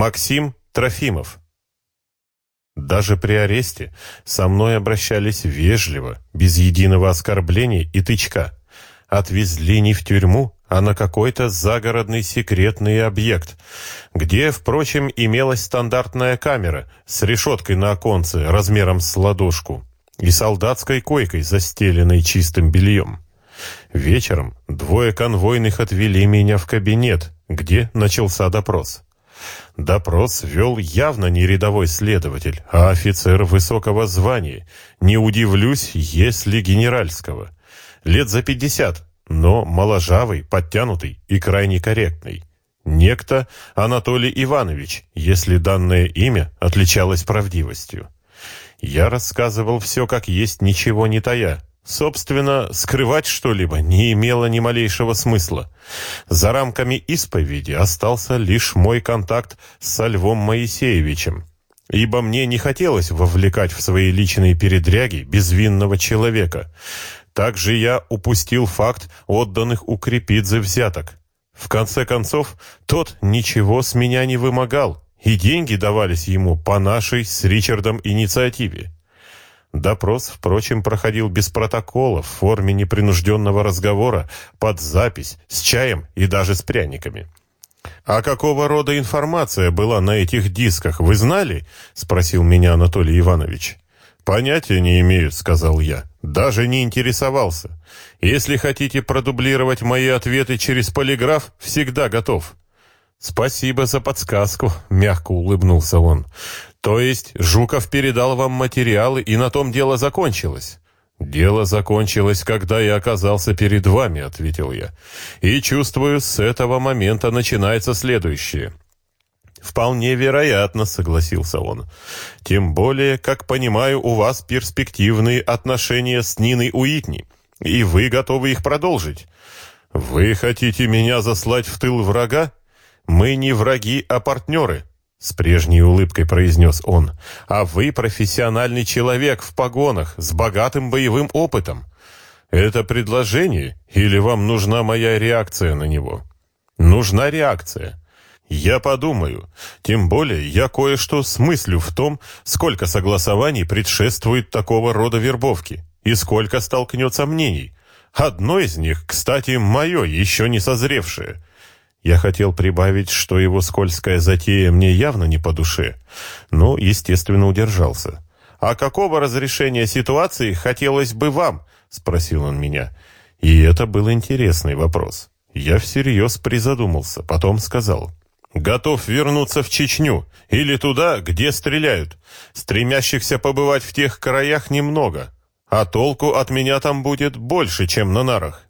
Максим Трофимов. Даже при аресте со мной обращались вежливо, без единого оскорбления и тычка. Отвезли не в тюрьму, а на какой-то загородный секретный объект, где, впрочем, имелась стандартная камера с решеткой на оконце размером с ладошку и солдатской койкой, застеленной чистым бельем. Вечером двое конвойных отвели меня в кабинет, где начался допрос. Допрос вел явно не рядовой следователь, а офицер высокого звания, не удивлюсь, если генеральского. Лет за пятьдесят, но моложавый, подтянутый и крайне корректный. Некто Анатолий Иванович, если данное имя отличалось правдивостью. Я рассказывал все как есть, ничего не тая. Собственно, скрывать что-либо не имело ни малейшего смысла. За рамками исповеди остался лишь мой контакт со Львом Моисеевичем, ибо мне не хотелось вовлекать в свои личные передряги безвинного человека. Также я упустил факт отданных у Крепидзе взяток. В конце концов, тот ничего с меня не вымогал, и деньги давались ему по нашей с Ричардом инициативе. Допрос, впрочем, проходил без протокола в форме непринужденного разговора, под запись, с чаем и даже с пряниками. «А какого рода информация была на этих дисках, вы знали?» — спросил меня Анатолий Иванович. «Понятия не имею», — сказал я. «Даже не интересовался. Если хотите продублировать мои ответы через полиграф, всегда готов». «Спасибо за подсказку», — мягко улыбнулся он. «То есть Жуков передал вам материалы, и на том дело закончилось?» «Дело закончилось, когда я оказался перед вами», — ответил я. «И чувствую, с этого момента начинается следующее». «Вполне вероятно», — согласился он. «Тем более, как понимаю, у вас перспективные отношения с Ниной Уитни, и вы готовы их продолжить. Вы хотите меня заслать в тыл врага? Мы не враги, а партнеры». С прежней улыбкой произнес он. «А вы профессиональный человек в погонах, с богатым боевым опытом. Это предложение или вам нужна моя реакция на него?» «Нужна реакция. Я подумаю. Тем более я кое-что смыслю в том, сколько согласований предшествует такого рода вербовки и сколько столкнется мнений. Одно из них, кстати, мое, еще не созревшее». Я хотел прибавить, что его скользкая затея мне явно не по душе, но, естественно, удержался. «А какого разрешения ситуации хотелось бы вам?» — спросил он меня. И это был интересный вопрос. Я всерьез призадумался, потом сказал. «Готов вернуться в Чечню или туда, где стреляют. Стремящихся побывать в тех краях немного, а толку от меня там будет больше, чем на нарах.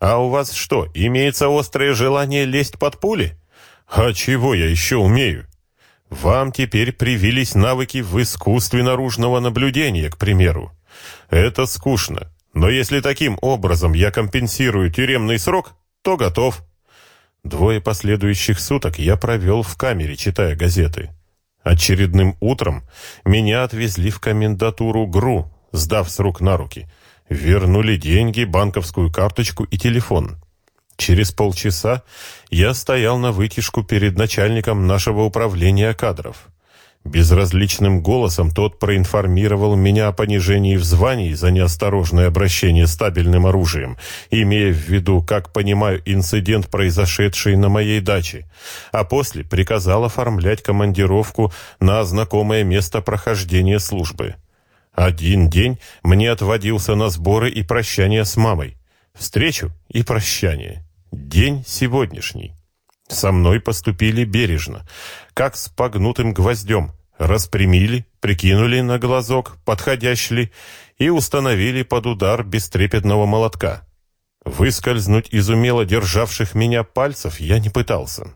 «А у вас что, имеется острое желание лезть под пули?» «А чего я еще умею?» «Вам теперь привились навыки в искусстве наружного наблюдения, к примеру. Это скучно, но если таким образом я компенсирую тюремный срок, то готов». Двое последующих суток я провел в камере, читая газеты. Очередным утром меня отвезли в комендатуру ГРУ, сдав с рук на руки – Вернули деньги, банковскую карточку и телефон. Через полчаса я стоял на вытяжку перед начальником нашего управления кадров. Безразличным голосом тот проинформировал меня о понижении в звании за неосторожное обращение с табельным оружием, имея в виду, как понимаю, инцидент, произошедший на моей даче, а после приказал оформлять командировку на знакомое место прохождения службы. Один день мне отводился на сборы и прощание с мамой. Встречу и прощание. День сегодняшний. Со мной поступили бережно, как с погнутым гвоздем. Распрямили, прикинули на глазок, подходящий ли, и установили под удар бестрепетного молотка. Выскользнуть из умело державших меня пальцев я не пытался.